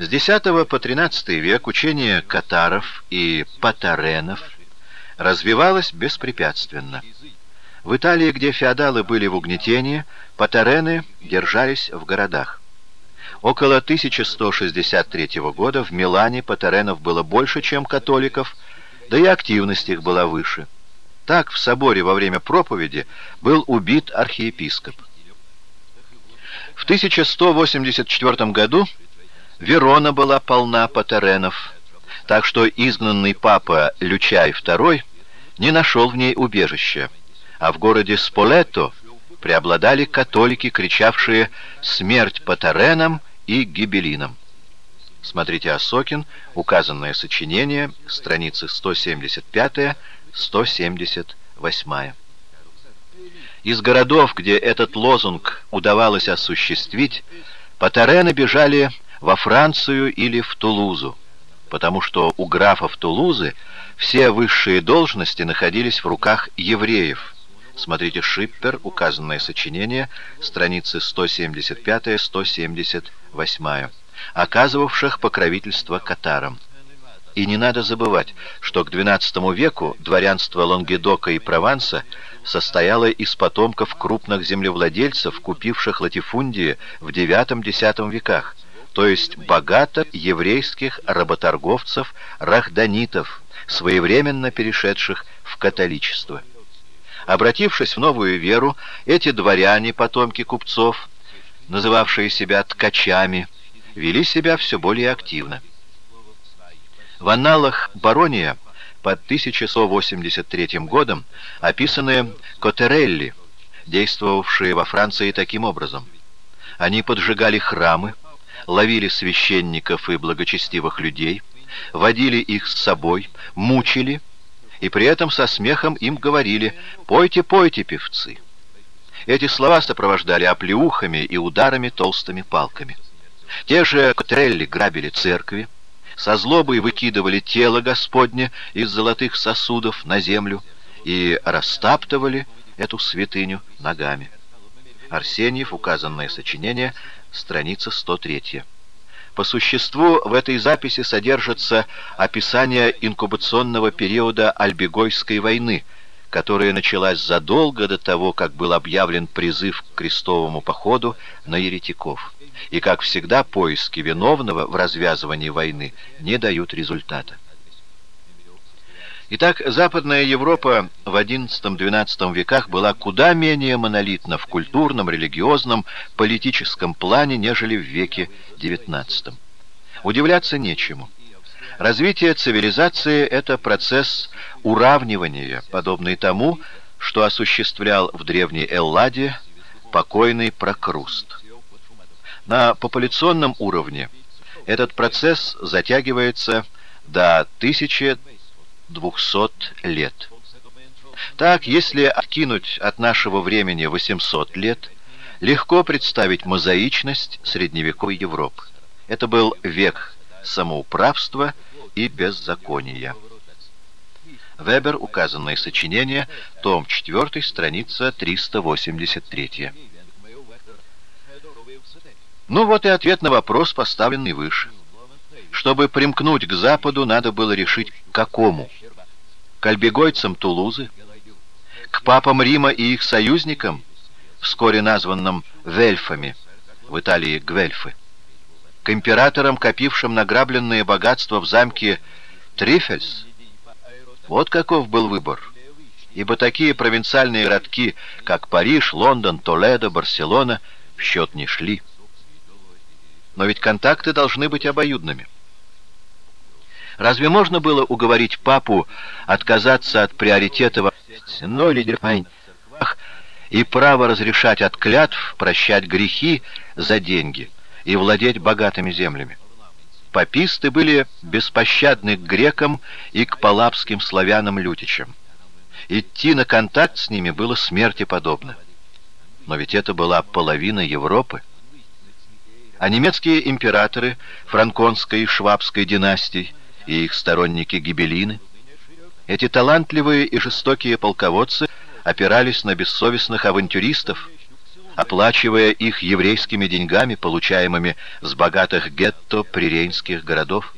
С X по XIII век учение катаров и патаренов развивалось беспрепятственно. В Италии, где феодалы были в угнетении, патарены держались в городах. Около 1163 года в Милане патаренов было больше, чем католиков, да и активность их была выше. Так в соборе во время проповеди был убит архиепископ. В 1184 году Верона была полна патаренов, так что изгнанный папа Лючай II не нашел в ней убежища, а в городе Сполетто преобладали католики, кричавшие «Смерть патаренам!» и «Гибелинам». Смотрите Осокин, указанное сочинение, страницы 175-178. Из городов, где этот лозунг удавалось осуществить, патарены бежали во Францию или в Тулузу, потому что у графов Тулузы все высшие должности находились в руках евреев. Смотрите Шиппер, указанное сочинение, страницы 175-178, оказывавших покровительство катарам. И не надо забывать, что к XII веку дворянство Лангедока и Прованса состояло из потомков крупных землевладельцев, купивших латифундии в IX-X веках, то есть богатых еврейских работорговцев-рахданитов, своевременно перешедших в католичество. Обратившись в новую веру, эти дворяне, потомки купцов, называвшие себя ткачами, вели себя все более активно. В анналах Барония под 1183 годом описаны Котерелли, действовавшие во Франции таким образом. Они поджигали храмы, ловили священников и благочестивых людей, водили их с собой, мучили, и при этом со смехом им говорили «Пойте, пойте, певцы». Эти слова сопровождали оплеухами и ударами толстыми палками. Те же Котрелли грабили церкви, со злобой выкидывали тело Господне из золотых сосудов на землю и растаптывали эту святыню ногами. Арсеньев, указанное сочинение, страница 103. По существу в этой записи содержится описание инкубационного периода Альбегойской войны, которая началась задолго до того, как был объявлен призыв к крестовому походу на еретиков. И, как всегда, поиски виновного в развязывании войны не дают результата. Итак, Западная Европа в XI-XII веках была куда менее монолитна в культурном, религиозном, политическом плане, нежели в веке XIX. Удивляться нечему. Развитие цивилизации – это процесс уравнивания, подобный тому, что осуществлял в древней Элладе покойный Прокруст. На популяционном уровне этот процесс затягивается до 1000 двухсот лет. Так, если откинуть от нашего времени 800 лет, легко представить мозаичность средневековой Европы. Это был век самоуправства и беззакония. Вебер, указанное сочинение, том 4, страница 383. Ну вот и ответ на вопрос, поставленный выше. Чтобы примкнуть к Западу, надо было решить, к какому. К альбегойцам Тулузы, к папам Рима и их союзникам, вскоре названным Вельфами, в Италии Гвельфы, к императорам, копившим награбленные богатства в замке Трифельс. Вот каков был выбор. Ибо такие провинциальные городки, как Париж, Лондон, Толедо, Барселона, в счет не шли. Но ведь контакты должны быть обоюдными. Разве можно было уговорить папу отказаться от приоритета во и право разрешать от клятв прощать грехи за деньги и владеть богатыми землями? Паписты были беспощадны к грекам и к палапским славянам-лютичам. Идти на контакт с ними было смерти подобно. Но ведь это была половина Европы. А немецкие императоры франконской и швабской династий и их сторонники Гибелины. Эти талантливые и жестокие полководцы опирались на бессовестных авантюристов, оплачивая их еврейскими деньгами, получаемыми с богатых гетто прирейнских городов?